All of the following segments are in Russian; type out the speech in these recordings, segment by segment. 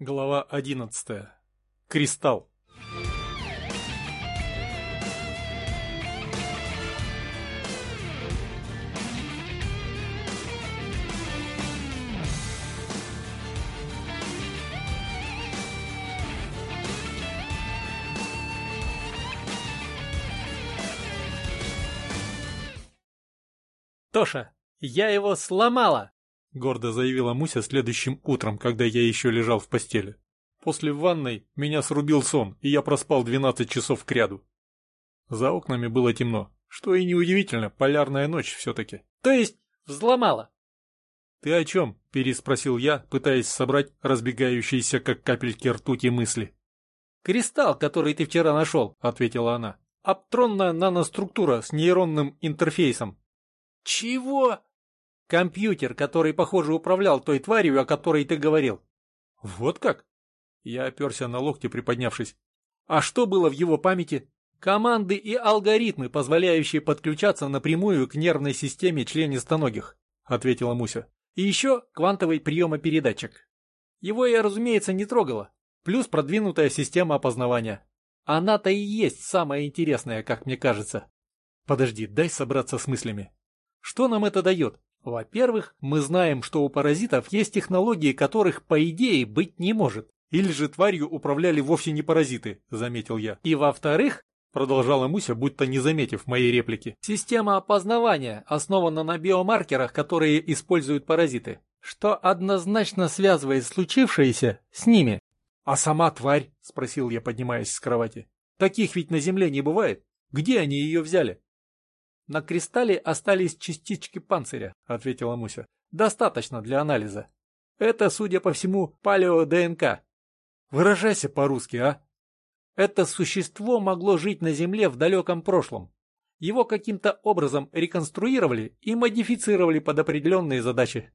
Глава 11. Кристалл. Тоша, я его сломала! — гордо заявила Муся следующим утром, когда я еще лежал в постели. После ванной меня срубил сон, и я проспал 12 часов кряду. За окнами было темно, что и неудивительно, полярная ночь все-таки. То есть взломала? «Ты о чем?» — переспросил я, пытаясь собрать разбегающиеся, как капельки ртути мысли. «Кристалл, который ты вчера нашел», — ответила она. «Аптронная наноструктура с нейронным интерфейсом». «Чего?» Компьютер, который, похоже, управлял той тварью, о которой ты говорил. Вот как? Я оперся на локти, приподнявшись. А что было в его памяти? Команды и алгоритмы, позволяющие подключаться напрямую к нервной системе членистоногих, ответила Муся. И еще квантовый приемопередатчик. Его я, разумеется, не трогала. Плюс продвинутая система опознавания. Она-то и есть самое интересное, как мне кажется. Подожди, дай собраться с мыслями. Что нам это дает? Во-первых, мы знаем, что у паразитов есть технологии, которых, по идее, быть не может. Или же тварью управляли вовсе не паразиты, заметил я. И во-вторых, продолжала Муся, будто не заметив моей реплики. Система опознавания основана на биомаркерах, которые используют паразиты, что однозначно связывает случившееся с ними. А сама тварь? Спросил я, поднимаясь с кровати. Таких ведь на Земле не бывает. Где они ее взяли? На кристалле остались частички панциря, ответила Муся. Достаточно для анализа. Это, судя по всему, палео-ДНК. Выражайся по-русски, а? Это существо могло жить на Земле в далеком прошлом. Его каким-то образом реконструировали и модифицировали под определенные задачи.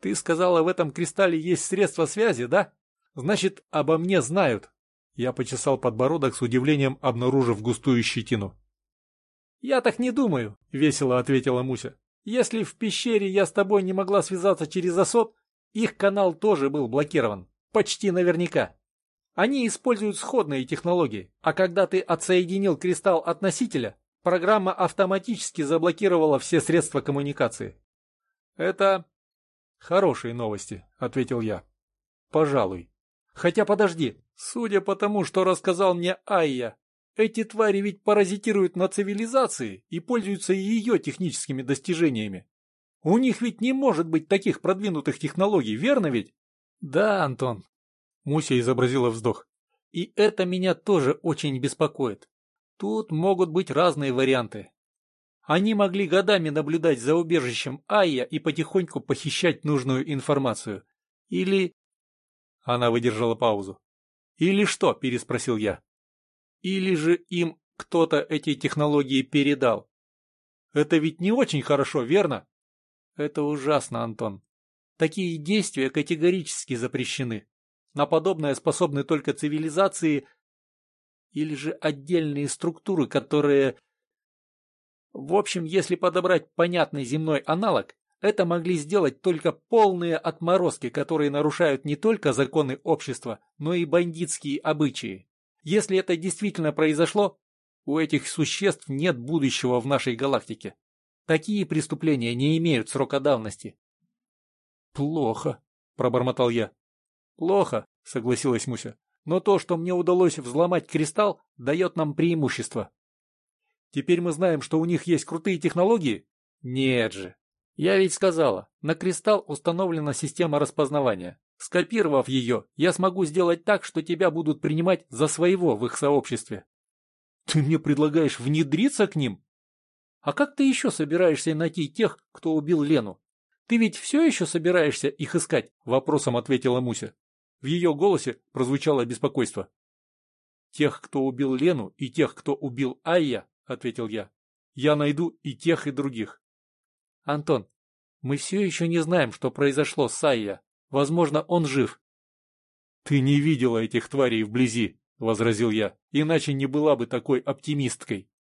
Ты сказала, в этом кристалле есть средства связи, да? Значит, обо мне знают. Я почесал подбородок с удивлением, обнаружив густую щетину. «Я так не думаю», — весело ответила Муся. «Если в пещере я с тобой не могла связаться через осот, их канал тоже был блокирован. Почти наверняка. Они используют сходные технологии, а когда ты отсоединил кристалл от носителя, программа автоматически заблокировала все средства коммуникации». «Это хорошие новости», — ответил я. «Пожалуй. Хотя подожди, судя по тому, что рассказал мне Айя, эти твари ведь паразитируют на цивилизации и пользуются ее техническими достижениями. У них ведь не может быть таких продвинутых технологий, верно ведь? Да, Антон. Муся изобразила вздох. И это меня тоже очень беспокоит. Тут могут быть разные варианты. Они могли годами наблюдать за убежищем Айя и потихоньку похищать нужную информацию. Или... Она выдержала паузу. «Или что?» – переспросил я. Или же им кто-то эти технологии передал. Это ведь не очень хорошо, верно? Это ужасно, Антон. Такие действия категорически запрещены. На подобное способны только цивилизации или же отдельные структуры, которые... В общем, если подобрать понятный земной аналог, это могли сделать только полные отморозки, которые нарушают не только законы общества, но и бандитские обычаи. Если это действительно произошло, у этих существ нет будущего в нашей галактике. Такие преступления не имеют срока давности. Плохо, пробормотал я. Плохо, согласилась Муся. Но то, что мне удалось взломать кристалл, дает нам преимущество. Теперь мы знаем, что у них есть крутые технологии? Нет же. Я ведь сказала, на кристалл установлена система распознавания. Скопировав ее, я смогу сделать так, что тебя будут принимать за своего в их сообществе. Ты мне предлагаешь внедриться к ним? А как ты еще собираешься найти тех, кто убил Лену? Ты ведь все еще собираешься их искать? Вопросом ответила Муся. В ее голосе прозвучало беспокойство. Тех, кто убил Лену, и тех, кто убил Айя, ответил я. Я найду и тех, и других. Антон, мы все еще не знаем, что произошло с Айя. Возможно, он жив. «Ты не видела этих тварей вблизи», — возразил я, «иначе не была бы такой оптимисткой».